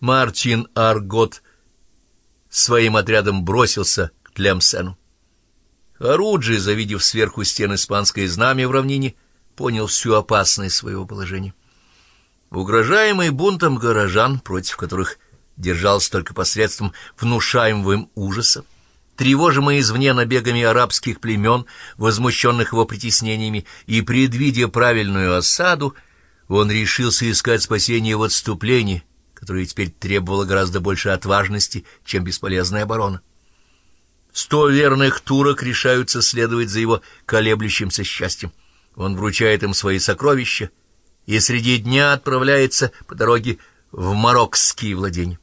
Мартин Аргот своим отрядом бросился к Тлемсену. Оруджи, завидев сверху стен испанской знамя в равнине, понял всю опасность своего положения. Угрожаемый бунтом горожан, против которых держался только посредством внушаемого им ужаса, тревожимый извне набегами арабских племен, возмущенных его притеснениями, и предвидя правильную осаду, он решился искать спасение в отступлении, которое теперь требовало гораздо больше отважности, чем бесполезная оборона. Сто верных турок решаются следовать за его колеблющимся счастьем. Он вручает им свои сокровища и среди дня отправляется по дороге в марокские владения.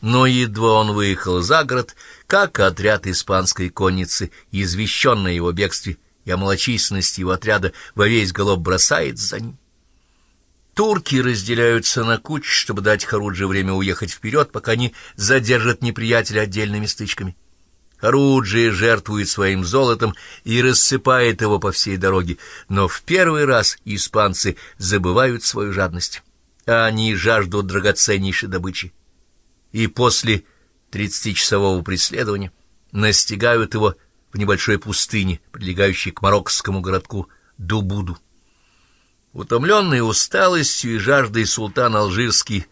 Но едва он выехал за город, как отряд испанской конницы, извещенный его бегстве и о малочисленности его отряда, во весь голов бросается за ним. Турки разделяются на кучи, чтобы дать Харуджи время уехать вперед, пока не задержат неприятеля отдельными стычками. Харуджи жертвует своим золотом и рассыпает его по всей дороге, но в первый раз испанцы забывают свою жадность. Они жаждут драгоценнейшей добычи. И после тридцатичасового преследования настигают его в небольшой пустыне, прилегающей к мароккскому городку Дубуду. Утомленный усталостью и жаждой султан Алжирский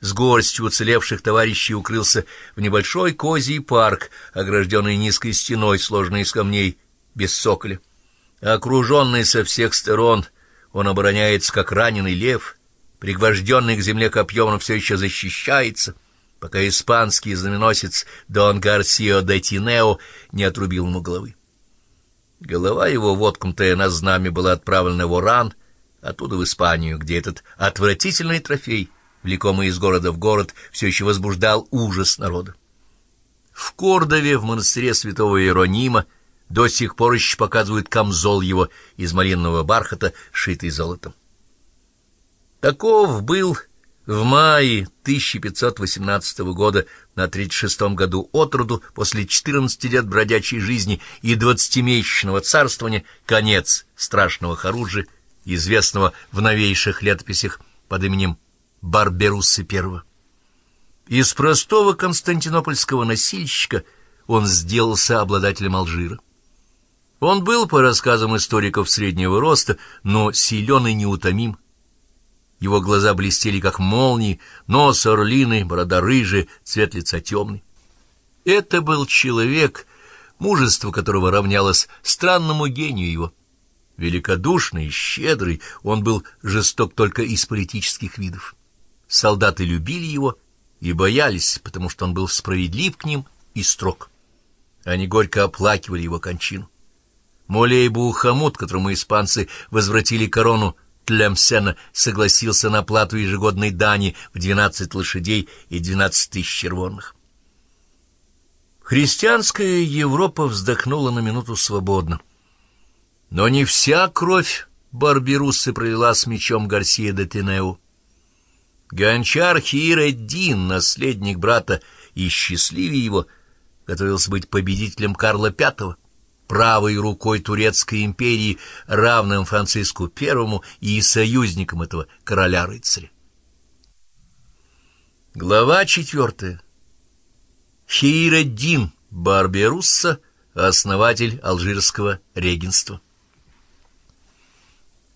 с горстью уцелевших товарищей укрылся в небольшой козий парк, огражденный низкой стеной, сложной из камней, без соколя. Окруженный со всех сторон, он обороняется, как раненый лев, пригвожденный к земле копьем, он все еще защищается, пока испанский знаменосец Дон Гарсио де Тинео не отрубил ему головы. Голова его, воткнутая на знамя, была отправлена в Оран — оттуда в Испанию, где этот отвратительный трофей, влекомый из города в город, все еще возбуждал ужас народа. В Кордове, в монастыре святого Иеронима, до сих пор еще показывают камзол его из малинного бархата, шитый золотом. Таков был в мае 1518 года на 36-м году от роду, после 14 лет бродячей жизни и 20-месячного царствования, конец страшного Харуджи — известного в новейших летописях под именем Барберуссы I. Из простого константинопольского носильщика он сделался обладателем Алжира. Он был, по рассказам историков среднего роста, но силен и неутомим. Его глаза блестели, как молнии, нос орлиный, борода рыжая, цвет лица темный. Это был человек, мужество которого равнялось странному гению его — Великодушный и щедрый, он был жесток только из политических видов. Солдаты любили его и боялись, потому что он был справедлив к ним и строг. Они горько оплакивали его кончину. Молей Бухамуд, которому испанцы возвратили корону Тлемсена, согласился на плату ежегодной дани в двенадцать лошадей и двенадцать тысяч червонных. Христианская Европа вздохнула на минуту свободно. Но не вся кровь Барберуссы пролила с мечом Гарсия де Тенеу. Гончар Хиреддин, наследник брата и счастливее его, готовился быть победителем Карла V, правой рукой турецкой империи, равным Франциску Первому и союзником этого короля-рыцаря. Глава четвертая. Хиреддин Барберусса, основатель алжирского регенства.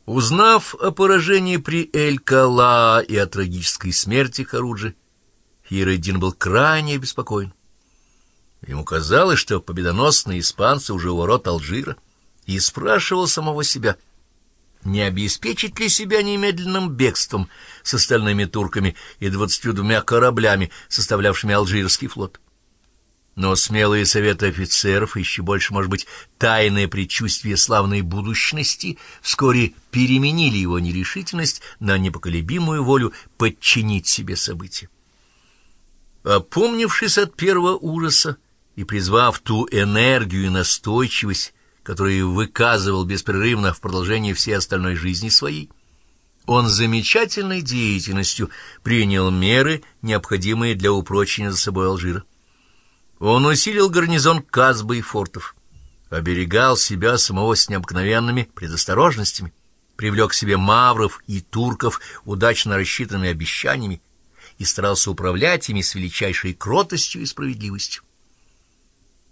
Узнав о поражении при Эль-Кала и о трагической смерти Харуджи, Хиреддин был крайне обеспокоен. Ему казалось, что победоносные испанцы уже у ворот Алжира, и спрашивал самого себя, не обеспечить ли себя немедленным бегством с остальными турками и двадцатью двумя кораблями, составлявшими Алжирский флот. Но смелые советы офицеров, еще больше, может быть, тайное предчувствие славной будущности, вскоре переменили его нерешительность на непоколебимую волю подчинить себе события. Опомнившись от первого ужаса и призвав ту энергию и настойчивость, которую выказывал беспрерывно в продолжении всей остальной жизни своей, он замечательной деятельностью принял меры, необходимые для упрочения за собой Алжира. Он усилил гарнизон Казбы и фортов, оберегал себя самого с необыкновенными предосторожностями, привлек к себе мавров и турков удачно рассчитанными обещаниями и старался управлять ими с величайшей кротостью и справедливостью.